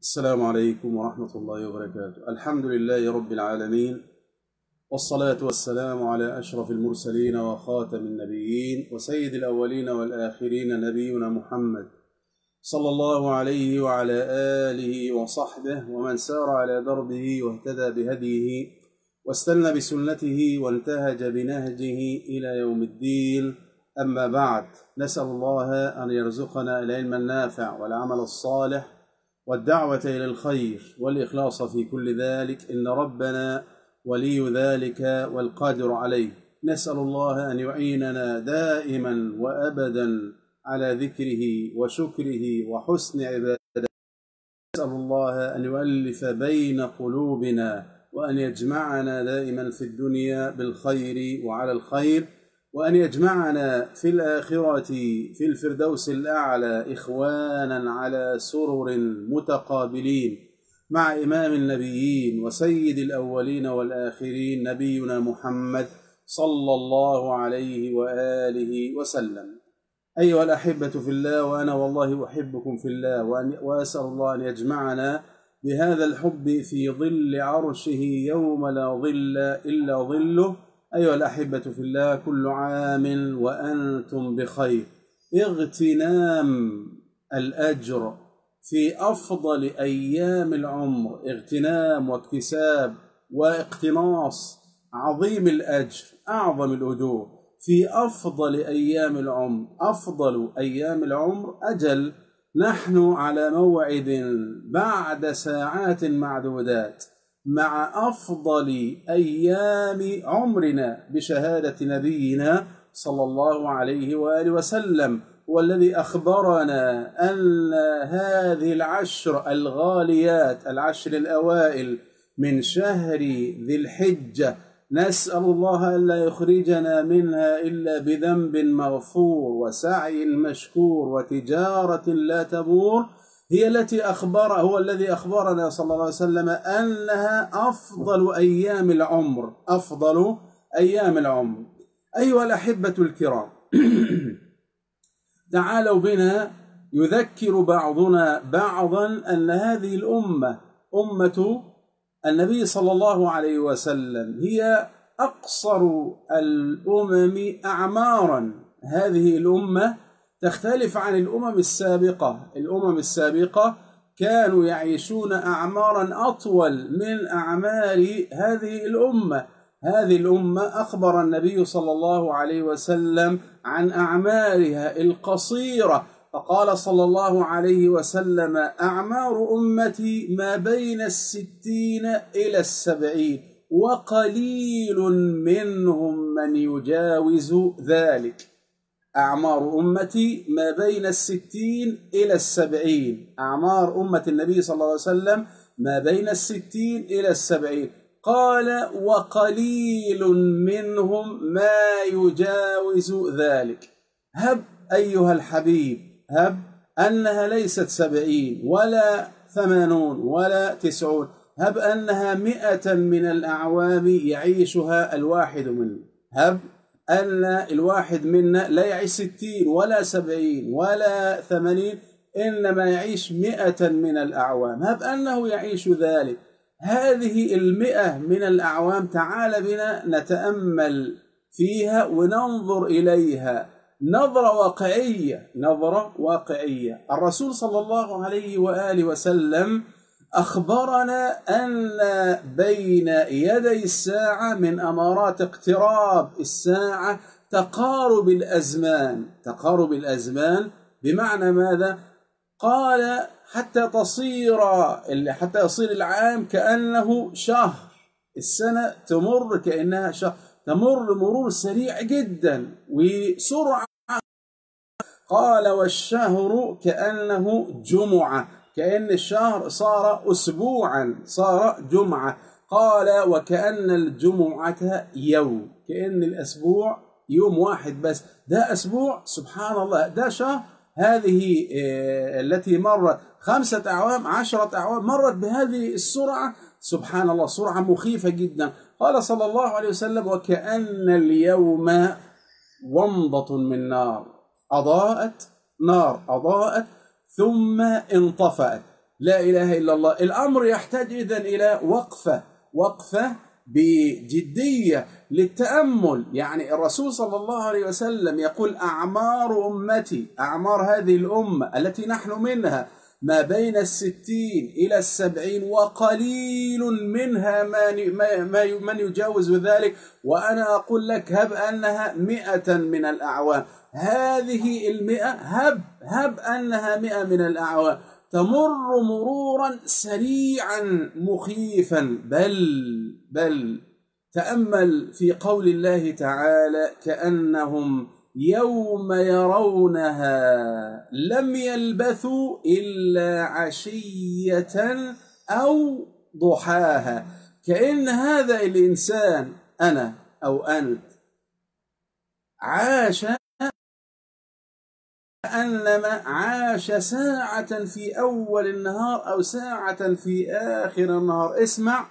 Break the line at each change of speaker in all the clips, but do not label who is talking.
السلام عليكم ورحمة الله وبركاته. الحمد لله رب العالمين والصلاة والسلام على أشرف المرسلين وخاتم النبيين وسيد الأولين والآخرين نبينا محمد صلى الله عليه وعلى آله وصحبه ومن سار على دربه واهتدى بهديه واستنى بسنته وانتهج بنهجه إلى يوم الدين. أما بعد نسأل الله أن يرزقنا العلم النافع والعمل الصالح والدعوة إلى الخير والإخلاص في كل ذلك إن ربنا ولي ذلك والقادر عليه. نسأل الله أن يعيننا دائما وأبدا على ذكره وشكره وحسن عبادته. نسأل الله أن يؤلف بين قلوبنا وأن يجمعنا دائما في الدنيا بالخير وعلى الخير. وأن يجمعنا في الآخرة في الفردوس الأعلى إخوانا على سرر متقابلين مع إمام النبيين وسيد الأولين والآخرين نبينا محمد صلى الله عليه وآله وسلم. أيها الأحبة في الله وأنا والله أحبكم في الله وأسأل الله أن يجمعنا بهذا الحب في ظل عرشه يوم لا ظل إلا ظله. أيها الأحبة في الله كل عام وأنتم بخير. اغتنام الأجر في أفضل أيام العمر. اغتنام واكتساب واقتناص عظيم الأجر أعظم الأجور. في أفضل أيام العمر أفضل أيام العمر أجل. نحن على موعد بعد ساعات معدودات. مع أفضل أيام عمرنا بشهادة نبينا صلى الله عليه وآله وسلم والذي أخبرنا أن هذه العشر الغاليات العشر الأوائل من شهر ذي الحجة نسأل الله ألا يخرجنا منها إلا بذنب مغفور وسعي مشكور وتجارة لا تبور هي التي أخبر هو الذي أخبرنا صلى الله عليه وسلم أنها أفضل أيام العمر. أفضل أيام العمر. أيها الأحبة الكرام تعالوا بنا يذكر بعضنا بعضا أن هذه الأمة أمة النبي صلى الله عليه وسلم هي أقصر الأمم أعمارا. هذه الأمة تختلف عن الأمم السابقة. الأمم السابقة كانوا يعيشون أعمارا أطول من أعمار هذه الأمة. هذه الأمة أخبر النبي صلى الله عليه وسلم عن أعمارها القصيرة فقال صلى الله عليه وسلم أعمار أمتي ما بين الستين إلى السبعين وقليل منهم من يجاوز ذلك. أعمار أمتي ما بين الستين إلى السبعين. أعمار أمة النبي صلى الله عليه وسلم ما بين الستين إلى السبعين. قال وقليل منهم ما يجاوز ذلك. هب أيها الحبيب هب أنها ليست سبعين ولا ثمانون ولا تسعون. هب أنها مئة من الأعوام يعيشها الواحد منهم. هب أن الواحد منا لا يعيش ستين ولا سبعين ولا ثمانين إنما يعيش مئة من الأعوام. هب أنه يعيش ذلك. هذه المئة من الأعوام تعال بنا نتأمل فيها وننظر إليها. نظرة واقعية نظرة واقعية. الرسول صلى الله عليه وآله وسلم أخبرنا أن بين يدي الساعة من أمارات اقتراب الساعة تقارب الأزمان. تقارب الأزمان بمعنى ماذا؟ قال حتى تصير حتى يصير العام كأنه شهر. السنة تمر كأنها شهر. تمر مرور سريع جدا وسرعة. قال والشهر كأنه جمعة. كأن الشهر صار أسبوعا صار جمعة. قال وكأن الجمعة يوم كأن الأسبوع يوم واحد بس. ده أسبوع سبحان الله ده شهر. هذه التي مرت خمسة أعوام عشرة أعوام مرت بهذه السرعة. سبحان الله سرعة مخيفة جدا. قال صلى الله عليه وسلم وكأن اليوم ومضة من نار. أضاءت نار أضاءت ثم انطفأت. لا إله إلا الله. الأمر يحتاج إذن إلى وقفة. وقفة بجدية للتأمل. يعني الرسول صلى الله عليه وسلم يقول أعمار أمتي أعمار هذه الأمة التي نحن منها ما بين الستين إلى السبعين وقليل منها من, من يجاوز ذلك. وأنا أقول لك هب أنها مئة من الأعوام. هذه المئة هب هب أنها مئة من الأعوام تمر مرورا سريعا مخيفا. بل بل تأمل في قول الله تعالى كأنهم يوم يرونها لم يلبثوا إلا عشية أو ضحاها. كأن هذا الإنسان أنا أو أنت عاش كأنما عاش ساعة في أول النهار أو ساعة في آخر النهار. اسمع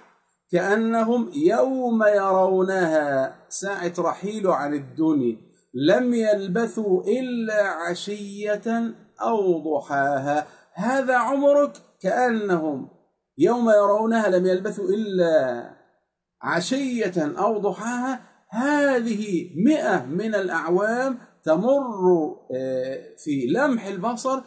كأنهم يوم يرونها. ساعة رحيله عن الدنيا. لم يلبثوا إلا عشية أو ضحاها. هذا عمرك؟ كأنهم يوم يرونها لم يلبثوا إلا عشية أو ضحاها. هذه مئة من الأعوام تمر آه، في لمح البصر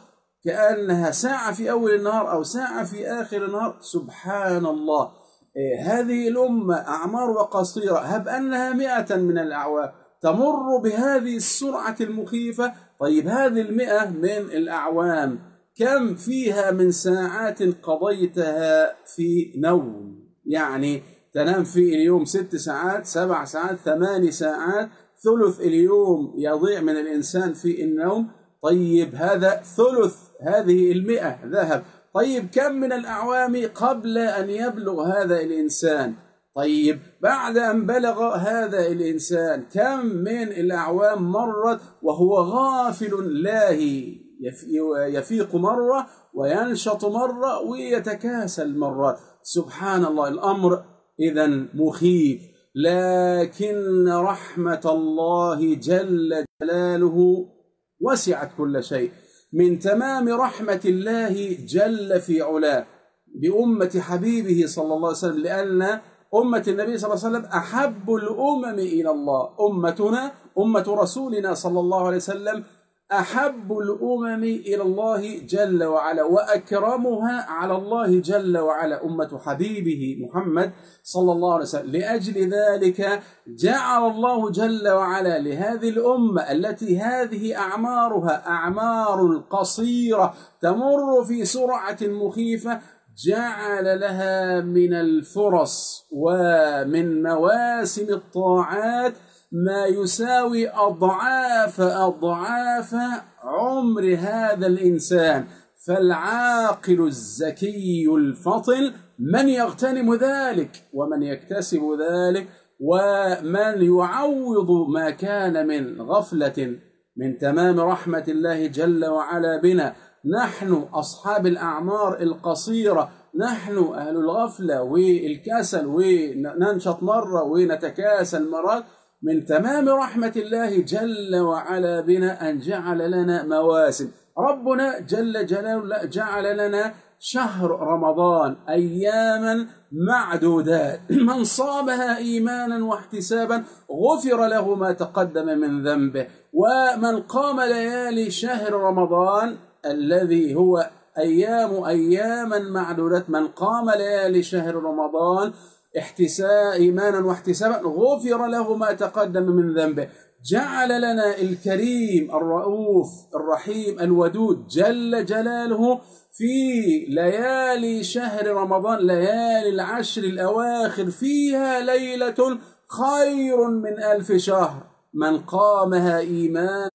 كأنها ساعة في أول النهار أو ساعة في آخر النهار. سبحان الله آه، هذه الأمة أعمار قصيرة هب أنها مئة من الأعوام. تمر بهذه السرعة المخيفة. طيب هذه المئة من الأعوام كم فيها من ساعات قضيتها في نوم؟ يعني تنام في اليوم ست ساعات سبع ساعات ثماني ساعات ثلث اليوم يضيع من الإنسان في النوم؟ طيب هذا ثلث هذه المئة ذهب. طيب كم من الأعوام قبل أن يبلغ هذا الإنسان؟ طيب بعد أن بلغ هذا الإنسان كم من الأعوام مرت وهو غافل لاهي يفيق مرة وينشط مرة ويتكاسل مرة. سبحان الله الأمر إذا مخيف. لكن رحمة الله جل جلاله وسعت كل شيء. من تمام رحمة الله جل في علاه بأمة حبيبه صلى الله عليه وسلم لأن أمة النبي صلى الله عليه وسلم أحب الأمم إلى الله. أمتنا أمة رسولنا صلى الله عليه وسلم أحب الأمم إلى الله جل وعلا وأكرمها على الله جل وعلا. أمة حبيبه محمد صلى الله عليه وسلم. لأجل ذلك جعل الله جل وعلا لهذه الأمة التي هذه أعمارها أعمار قصيرة تمر في سرعة مخيفة جعل لها من الفرص ومن مواسم الطاعات ما يساوي أضعاف أضعاف عمر هذا الإنسان. فالعاقل الزكي الفطن من يغتنم ذلك ومن يكتسب ذلك ومن يعوض ما كان من غفلة من تمام رحمة الله جل وعلا بنا. نحن أصحاب الأعمار القصيرة. نحن أهل الغفلة والكسل وننشط مرة ونتكاسل مرات من تمام رحمة الله جل وعلا بنا أن جعل لنا مواسم. ربنا جل جلاله جعل لنا شهر رمضان أياما معدودات من صامها إيمانا واحتسابا غفر له ما تقدم من ذنبه. ومن قام ليالي شهر رمضان الذي هو أيام أياما معدودات من قام ليالي شهر رمضان احتساء إيمانا واحتسابا غفر له ما تقدم من ذنبه. جعل لنا الكريم الرؤوف الرحيم الودود جل جلاله في ليالي شهر رمضان ليالي العشر الأواخر فيها ليلة خير من ألف شهر. من قامها إيمانا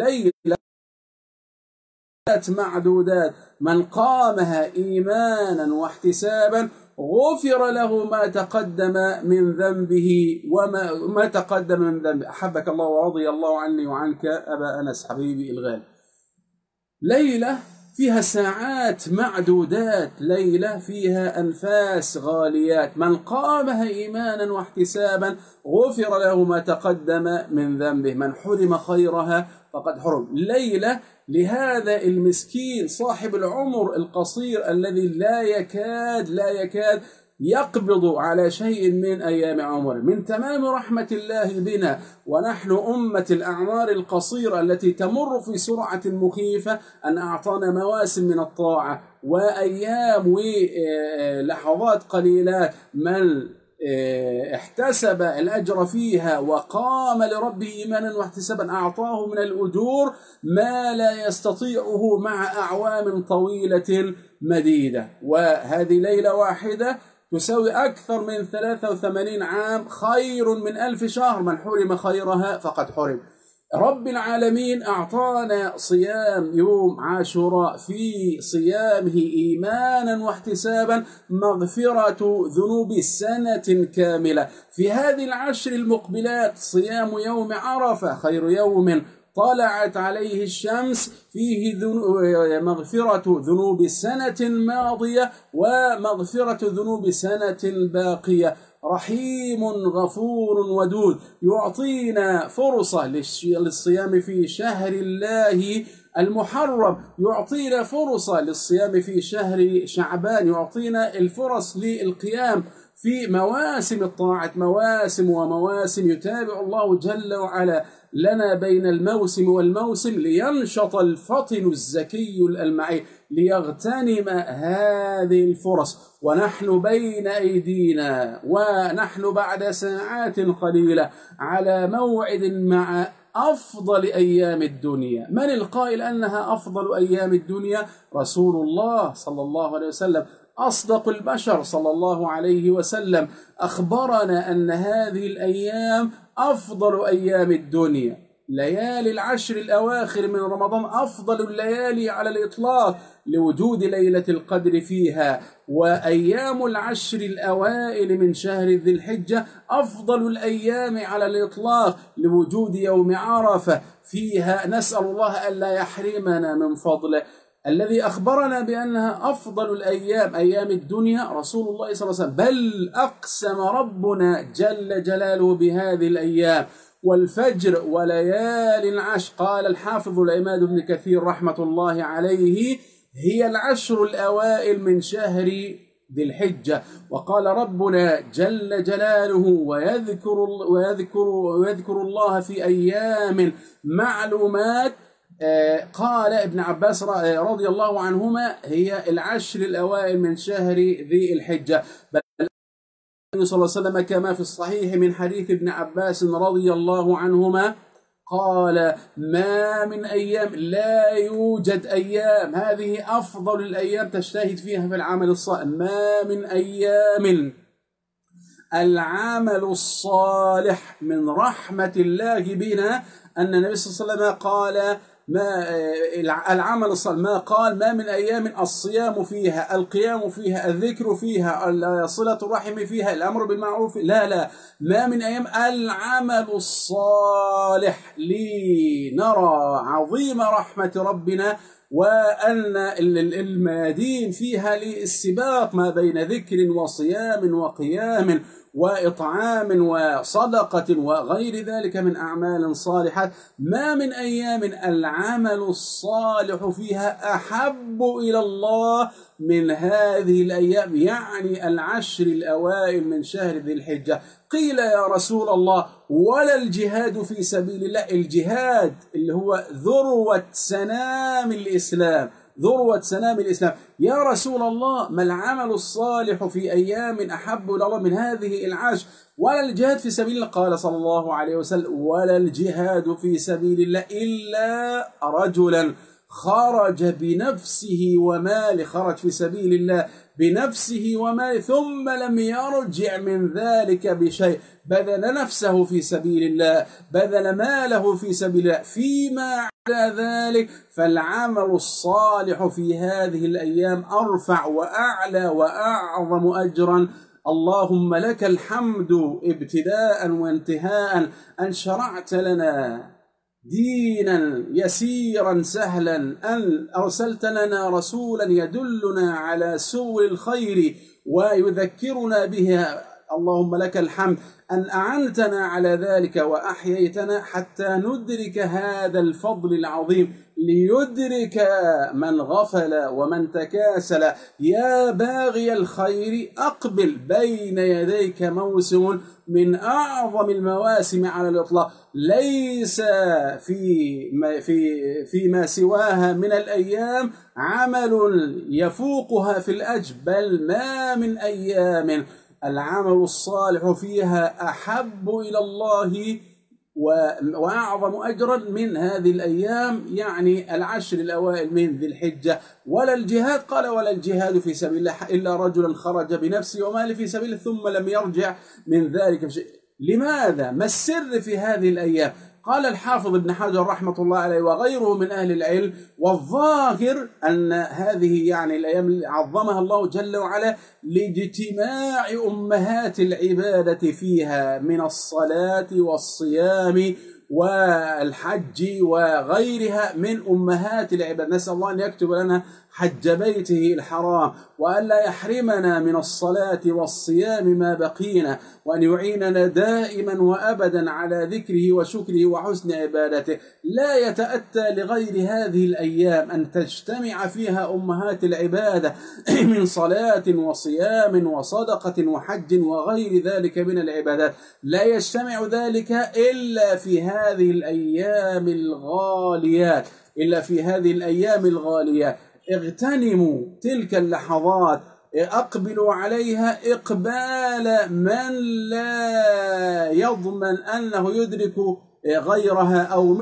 ليلة معدودات. من قامها إيمانا واحتسابا غفر له ما تقدم من ذنبه وما ما تقدم من ذنبه. أحبك الله ورضي الله عني وعنك أبا أنس حبيبي الغالي. ليلة فيها ساعات معدودات ليلة فيها أنفاس غاليات. من قامها إيمانا واحتسابا غفر له ما تقدم من ذنبه. من حرم خيرها فقد حرم. ليلة لهذا المسكين صاحب العمر القصير الذي لا يكاد لا يكاد يقبض على شيء من أيام عمره من تمام رحمة الله بنا ونحن أمة الأعمار القصيرة التي تمر في سرعة مخيفة أن أعطانا مواسم من الطاعة وأيام ولحظات قليلات من آه، احتسب الأجر فيها وقام لربه إيمانا واحتسابا أعطاه من الأجور ما لا يستطيعه مع أعوام طويلة مديدة. وهذه ليلة واحدة تساوي أكثر من 83 عام خير من ألف شهر. من حرم خيرها فقد حرم. رب العالمين أعطانا صيام يوم عاشوراء في صيامه إيمانا واحتسابا مغفرة ذنوب سنة كاملة. في هذه العشر المقبلات صيام يوم عرفة خير يوم طلعت عليه الشمس فيه مغفرة ذنوب سنة ماضية ومغفرة ذنوب سنة باقية. رحيم غفور ودود. يعطينا فرصة للصيام في شهر الله المحرم. يعطينا فرصة للصيام في شهر شعبان. يعطينا الفرص للقيام. في مواسم الطاعة مواسم ومواسم يتابع الله جل وعلا لنا بين الموسم والموسم لينشط الفطن الزكي المعي ليغتنم هذه الفرص. ونحن بين أيدينا ونحن بعد ساعات قليلة على موعد مع أفضل أيام الدنيا. من القائل أنها أفضل أيام الدنيا؟ رسول الله صلى الله عليه وسلم. أصدق البشر صلى الله عليه وسلم أخبرنا أن هذه الأيام أفضل أيام الدنيا. ليالي العشر الأواخر من رمضان أفضل الليالي على الإطلاق لوجود ليلة القدر فيها. وأيام العشر الأوائل من شهر ذي الحجة أفضل الأيام على الإطلاق لوجود يوم عرفة. فيها نسأل الله ألا يحرمنا من فضله. الذي أخبرنا بأنها أفضل الأيام أيام الدنيا رسول الله صلى الله عليه وسلم. بل أقسم ربنا جل جلاله بهذه الأيام. والفجر وليال العشر. قال الحافظ العماد بن كثير رحمة الله عليه هي العشر الأوائل من شهر ذي الحجة. وقال ربنا جل جلاله ويذكر, ويذكر, ويذكر الله في أيام معلومات قال ابن عباس رضي الله عنهما هي العشر الأوائل من شهر ذي الحجة. بل النبي صلى الله عليه وسلم كما في الصحيح من حديث ابن عباس رضي الله عنهما قال ما من أيام لا يوجد أيام هذه أفضل الأيام تجتهد فيها في العمل الصالح. ما من أيام. العمل الصالح من رحمة الله بنا أن النبي صلى الله عليه وسلم قال ما العمل الصالح. ما قال ما من أيام الصيام فيها القيام فيها الذكر فيها صلة الرحم فيها الأمر بالمعروف. لا لا. ما من أيام العمل الصالح. لنرى عظيم رحمة ربنا وأن الميادين فيها للسباق ما بين ذكر وصيام وقيام وإطعام وصدقة وغير ذلك من أعمال صالحة. ما من أيام العمل الصالح فيها أحب إلى الله من هذه الأيام يعني العشر الأوائل من شهر ذي الحجة. قيل يا رسول الله ولا الجهاد في سبيل الله الجهاد اللي هو ذروة سنام الإسلام ذروة سنام الإسلام. يا رسول الله ما العمل الصالح في أيام أحب الله من هذه العاش ولا الجهاد في سبيل الله. قال صلى الله عليه وسلم ولا الجهاد في سبيل الله إلا رجلا. خرج بنفسه وماله خرج في سبيل الله بنفسه وماله ثم لم يرجع من ذلك بشيء. بذل نفسه في سبيل الله بذل ماله في سبيل الله. فيما على ذلك فالعمل الصالح في هذه الأيام أرفع وأعلى وأعظم أجرا. اللهم لك الحمد ابتداء وانتهاء. أن شرعت لنا دينا يسيرا سهلا أن أرسلت لنا رسولا يدلنا على سوء الخير ويذكرنا بها. اللهم لك الحمد. أن أعنتنا على ذلك وأحييتنا حتى ندرك هذا الفضل العظيم ليدرك من غفل ومن تكاسل. يا باغي الخير أقبل بين يديك موسم من أعظم المواسم على الإطلاق. ليس في ما في فيما سواها من الأيام عمل يفوقها في الأجر بل ما من أيام. العمل الصالح فيها أحب إلى الله وأعظم أجرا من هذه الأيام يعني العشر الأوائل من ذي الحجة ولا الجهاد قال ولا الجهاد في سبيل الله إلا رجلا خرج بنفسه وماله في سبيله ثم لم يرجع من ذلك لماذا؟ ما السر في هذه الأيام؟ قال الحافظ ابن حجر رحمة الله عليه وغيره من أهل العلم والظاهر أن هذه يعني الأيام عظمها الله جل وعلا لاجتماع أمهات العبادة فيها من الصلاة والصيام والحج وغيرها من أمهات العباد. نسأل الله أن يكتب لنا حج بيته الحرام وألا يحرمنا من الصلاة والصيام ما بقينا وأن يعيننا دائما وأبدا على ذكره وشكره وحسن عبادته. لا يتأتى لغير هذه الأيام أن تجتمع فيها أمهات العبادة من صلاة وصيام وصدقة وحج وغير ذلك من العبادات. لا يجتمع ذلك إلا في هذه الأيام الغاليات إلا في هذه الأيام الغاليات اغتنموا تلك اللحظات أقبلوا عليها إقبال من لا يضمن أنه يدرك غيرها أو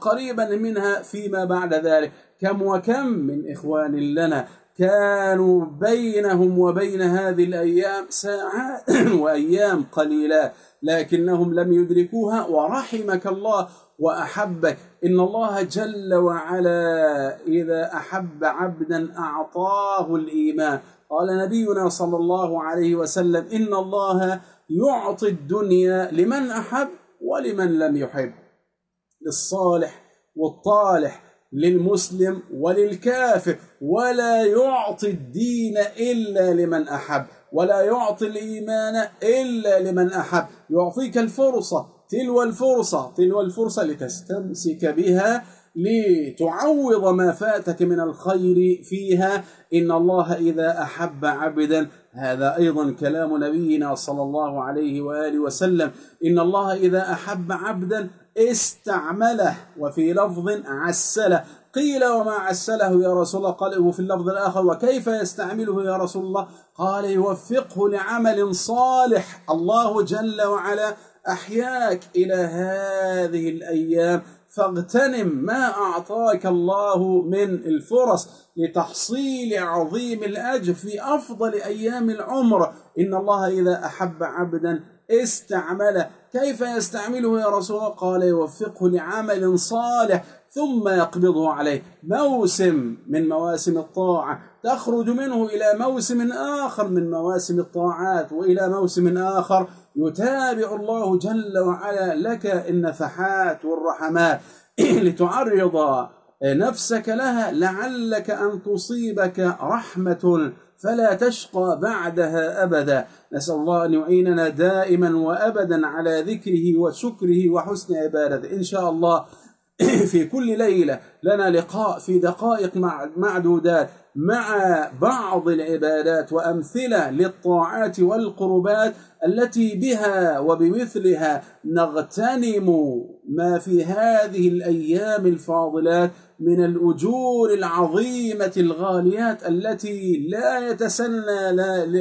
قريبا منها فيما بعد ذلك. كم وكم من إخوان لنا كانوا بينهم وبين هذه الأيام ساعات وأيام قليلة لكنهم لم يدركوها ورحمك الله وأحبك. إن الله جل وعلا إذا أحب عبدا أعطاه الإيمان. قال نبينا صلى الله عليه وسلم إن الله يعطي الدنيا لمن أحب ولمن لم يحب للصالح والطالح. للمسلم وللكافر ولا يعطي الدين إلا لمن أحب ولا يعطي الإيمان إلا لمن أحب. يعطيك الفرصة تلو الفرصة تلو الفرصة لتستمسك بها لتعوض ما فاتك من الخير فيها. إن الله إذا أحب عبدا هذا أيضا كلام نبينا صلى الله عليه وآله وسلم. إن الله إذا أحب عبدا استعمله وفي لفظ عسله قيل وما عسله يا رسول الله؟ قال وفي اللفظ الآخر وكيف يستعمله يا رسول الله؟ قال يوفقه لعمل صالح. الله جل وعلا أحياك إلى هذه الأيام. فاغتنم ما أعطاك الله من الفرص لتحصيل عظيم الأجر في أفضل أيام العمر. إن الله إذا أحب عبدا استعمله. كيف يستعمله يا رسول الله؟ قال يوفقه لعمل صالح ثم يقبضه عليه. موسم من مواسم الطاعة. تخرج منه إلى موسم آخر من مواسم الطاعات وإلى موسم آخر. يتابع الله جل وعلا لك النفحات والرحمات لتعرض نفسك لها لعلك أن تصيبك رحمة فلا تشقى بعدها أبدا. نسأل الله أن يعيننا دائما وأبدا على ذكره وشكره وحسن عبادته. إن شاء الله في كل ليلة لنا لقاء في دقائق معدودات مع بعض العبادات وأمثلة للطاعات والقربات التي بها وبمثلها نغتنم. ما في هذه الأيام الفاضلات من الأجور العظيمة الغاليات التي لا يتسنى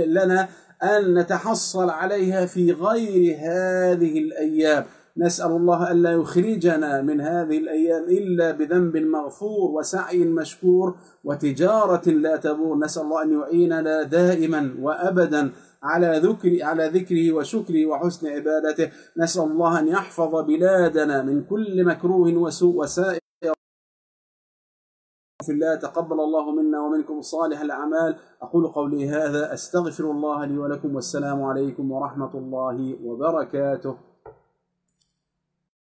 لنا أن نتحصل عليها في غير هذه الأيام. نسأل الله ألا يخرجنا من هذه الأيام إلا بذنب مغفور وسعي مشكور وتجارة لا تبور. نسأل الله أن يعيننا دائما وأبدا على ذكر على ذكره وشكره وحسن عبادته. نسأل الله أن يحفظ بلادنا من كل مكروه وسوء وسائر. في الله تقبل الله منا ومنكم صالح الأعمال. أقول قولي هذا أستغفر الله لي ولكم والسلام عليكم ورحمة الله وبركاته.